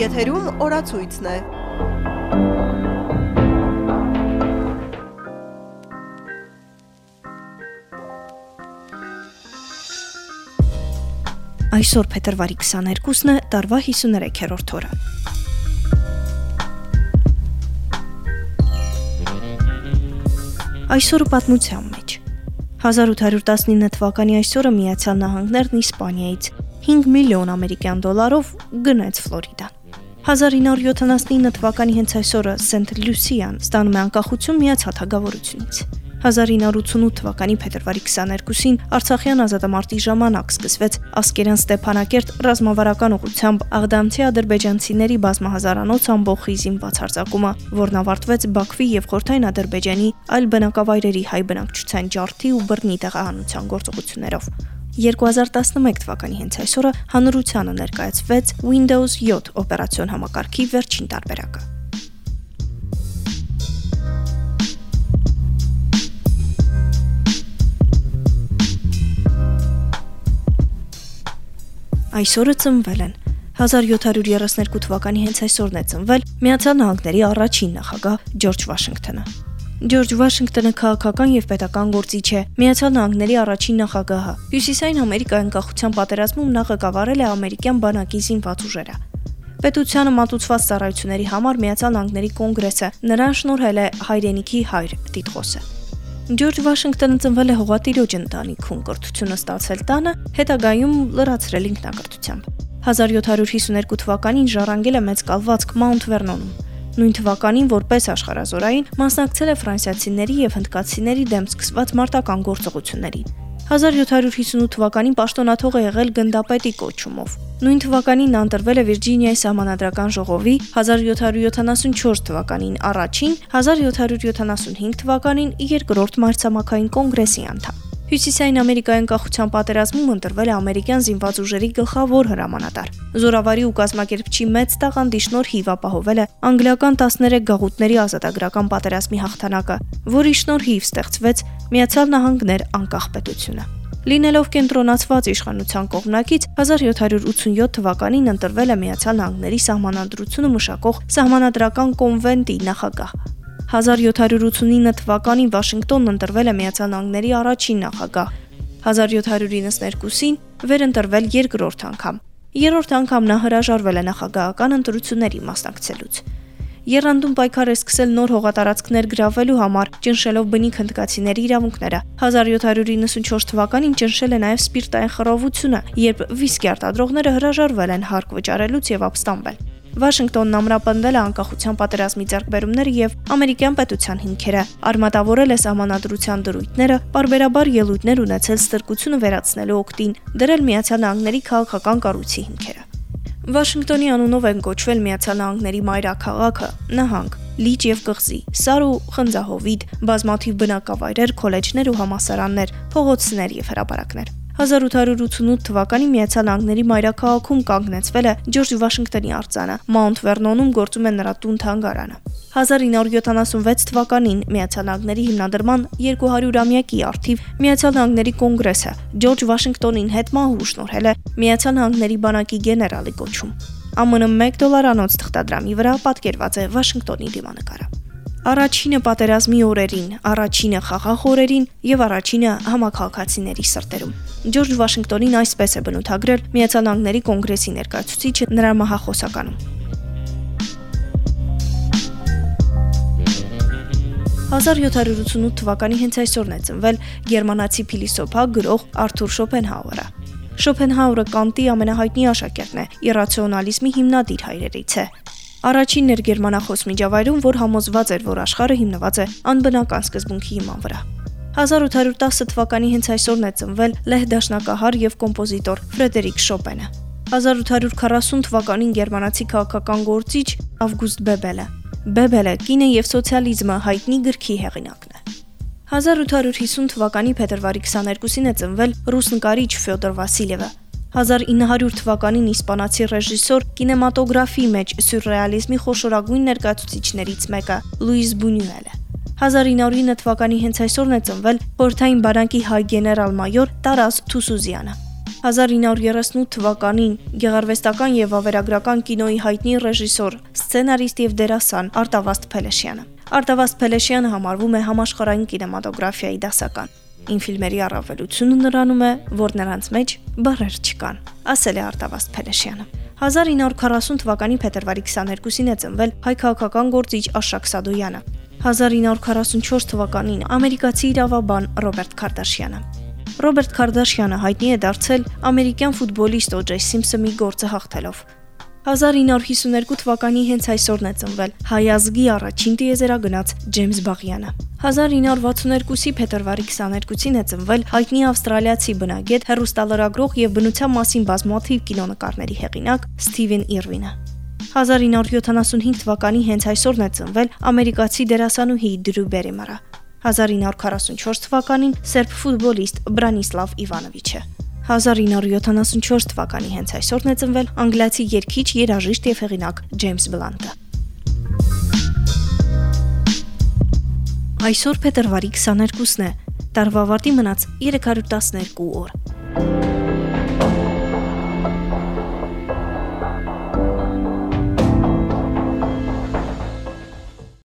Եթերում օրացույցն է։ Այսօր փետրվարի 22-ն է, տարվա 53-րդ օրը։ Այսօրը պատմության մեջ 1819 թվականի այսօրը Միացյալ Նահանգներն Իսպանիայից 5 միլիոն ամերիկյան դոլարով գնեց Ֆլորիդան։ 1979 թվականի հենց այսօրը Սենթ Լյուսիան ստանում է անկախություն միացած հագավորությունից։ 1988 թվականի փետրվարի 22-ին Արցախյան ազատամարտի ժամանակ սկսվեց Ասկերան Ստեփանակերտ ռազմավարական ուղությամբ աղդամցի ադրբեջանցիների բազմահազարանոց ամբողջի զինված հարձակումը, որն ավարտվեց Բաքվի եւ Խորթային Ադրբեջանի այլ բնակավայրերի հայ բնակչության ջարդի ու բռնի տեղահանության գործողություններով։ 2011 թվականի հենց այսօրը հանրությանը ներկայացվեց Windows 7 օպերացիոն համակարգի վերջին տարբերակը։ Այսօրը ծնվել են 1732 թվականի հենց այսօրն է ծնվել Միացյալ Նահանգների առաջին նախագահ Ջորջ Վաշինգտոնը։ Ջորջ Վաշինգտոնը քաղաքական եւ պետական գործիչ է, Միացյալ Նահանգների առաջին նախագահը։ Հյուսիսային Ամերիկայի անկախության պատերազմում նա ղեկավարել է ամերիկյան բանակի զինված ուժերը։ Պետությանը մատուցված ծառայությունների համար Միացյալ Նահանգների կոնգրեսը նրան շնորհել է հայրենիքի հայր տիտղոսը։ Ջորջ Վաշինգտոնը ծնվել է հողատիրոջ ընտանիքում, կրթությունը ստացել տանը, հետագայում լրացրել ինքնակրթությամբ։ 1752 թվականին ժառանգել է մեծ կալվածք Մաունթ Վերնոնում։ Նույն թվականին որպես աշխարազորային մասնակցել է ֆրանսիացիների եւ հնդկացիների դեմ սկսված մարտական գործողություններին։ 1758 թվականին պաշտոնաթող է եղել գնդապետի կոչումով։ Նույն թվականին նա ընտրվել է Վիրջինիայի սահմանադրական ժողովի, 1774 թվականին առաջին, 1775 թվականին երկրորդ մայրցամաքային կոնգրեսի անդամ։ Հյուսիսային Ամերիկայի անկախության պատերազմում ընտրվել է ամերիկյան զինված ուժերի գլխավոր հրամանատար։ Զորավարի ու կազմակերպչի մեծ տաղանդի շնորհիվ ապահովել է անգլիական 13 գաղութների ազատագրական պատերազմի հաղթանակը, որի շնորհիվ ստեղծվեց Միացյալ Նահանգներ անկախ պետությունը։ Լինելով կենտրոնացված իշխանության կողմնակից 1787 թվականին ընտրվել է Միացյալ Նահանգների սահմանադրությունը մշակող սահմանադրական կոնվենտի նախագահ։ 1789 թվականին Վաշինգտոնն ընտրվել է Միացյալ Նահանգների առաջին նախագահ։ 1792-ին վերընտրվել երկրորդ անգամ։ Երրորդ անգամ նա հրաժարվել է նախագահական ընտրությունների մասնակցելուց։ Երանդուն պայքար է սկսել նոր հողատարածքներ գրավելու համար, ճնշելով բնիկ հնդկացիների իրավունքները։ 1794 թվականին ճնշել է նաև սպիրտային խռովությունը, երբ վիսկի արտադրողները հրաժարվել են հարկ վճարելուց եւ ապստամբել։ Վաշինգտոնն ամրապնդել է անկախության պատերազմի ձեռքբերումները եւ ամերիկյան պետության հիմքերը, արմատավորել է սահմանադրության դրույթները, բարբերաբար ելույթներ ունեցել ստրկությունը վերացնելու օկտին, դրել Միացյալ Նահանգների քաղաքական կառույցի հիմքերը։ Վաշինգտոնի անունով են կոչվել Միացյալ Նահանգների մայրաքաղաքը, նահանգ, լիճ եւ կղզի, սար ու խնձահովիտ, բազմաթիվ բնակավայրեր, քոլեջներ ու համասարաններ, փողոցներ եւ հրապարակներ։ 1888 թվականին Միացյալ Նահանգների մայրաքաղաքում կանգնեցվել է Ջորջ Վաշինգտոնի արձանը։ Մաունթ Վերնոնում գործում է նրա տուն թանգարանը։ 1976 թվականին Միացյալ Նահանգների հիմնադրման 200-ամյակի արդիվ Միացյալ Նահանգների կոնգրեսը Ջորջ Վաշինգտոնին հետմահու շնորհել է Միացյալ Նահանգների բանակի գեներալի կոչում։ ԱՄՆ 1 դոլարանոց թղթադրամի վրա պատկերված է Վաշինգտոնի դիմանկարը։ Առաջինը պատերազմի օրերին, առաջինը խաղաղ օրերին եւ առաջինը համակարգացիների սրտերում։ Ջորջ Վաշինգտոնին այսպես է բնութագրել Միացյալ Նահանգների կոնգրեսի ներկայացուցիչը նրա մահախոսականում։ 1788 թվականի հենց այսօրն է ծնվել գերմանացի փիլիսոփա գրող Արթուր Շոպենհաուերը։ Շոպենհաուրը Կանտի ամենահայտնի աշակերտն է, իրացիոնալիզմի հիմնադիր հայրերից է։ Առաջին ներգերմանախոս միջավայրում, որ համոզված էր, որ աշխարհը հիմնված է անբնական սկզբունքի հիման վրա։ 1810 թվականի հենց այսօրն է ծնվել լեհ դաշնակահար եւ կոմպոզիտոր Ֆրեդերիկ Շոպենը։ 1840 թվականին գերմանացի քաղաքական գործիչ Ավգուստ Բեբելը։ Բեբելը կինը եւ սոցիալիզմը հայտնի գրքի հեղինակն է։ 1850 թվականի փետրվարի 22-ին է ծնվել ռուս նկարիչ Ֆյոդոր Վասիլևը, 1900 թվականին իսպանացի ռեժիսոր կինեմատոգրաֆի մեջ սյուրռեալիզմի խոշորագույն ներկայացուցիչներից մեկը Լուիս Բունյուելը 1909 թվականի հենց այսօրն է ծնվել Խորթային բանակի հայ գեներալ-մայոր Տարաս Թուսուզյանը 1938 թվականին գեղարվեստական եւ վավերագրական կինոյի հայտնի ռեժիսոր, սցենարիստ եւ դերասան Արտավաստ Փելեշյանը։ Արտավաստ Փելեշյանը համարվում է համաշխարհային կինեմատոգրաֆիայի դասական։ Ին ֆիլմերի առավելությունը նրանում է, որ նրանց մեջ բառեր չկան, ասել է Արտավաստ Փելեշյանը։ 1940 թվականի փետրվարի 22-ին է ծնվել հայ քաղաքական գործիչ Աշակ Սադոյանը։ 1944 թվականին ամերիկացի իրավաբան Ռոբերտ Քարդաշյանը։ Ռոբերտ Քարդաշյանը հայտնի է դարձել ամերիկյան ֆուտբոլիստ Օջեյ Սիմփսոնի գործը հաղթելով։ 1952 թվականի հենց այսօրն է ծնվել հայ ազգի առաջին տիեզերագնաց Ջեյմս Բաղյանը։ 1962-ի փետրվարի 22-ին է ծնվել հայտնի ավստրալիացի բնագետ, հեռուստալրագրող եւ բնության մասին բազմաթիվ կինոնկարների հեղինակ Սթիվեն Իրվինը։ 1975 թվականի հենց այսօրն է ծնվել ամերիկացի դերասանուհի Դրու Բերիմարը։ 1944 թվականին սերբ ֆուտբոլիստ Բրանիսլավ Իվանովիչը։ 1974 թվականի հենց այսօրն է ծնվել անգլիացի երգիչ, երաժիշտ եւ հեղինակ Ջեյմս Բլանտը։ Այսօր փետրվարի 22-ն է։ Տարվա վարտի մնաց 312 օր։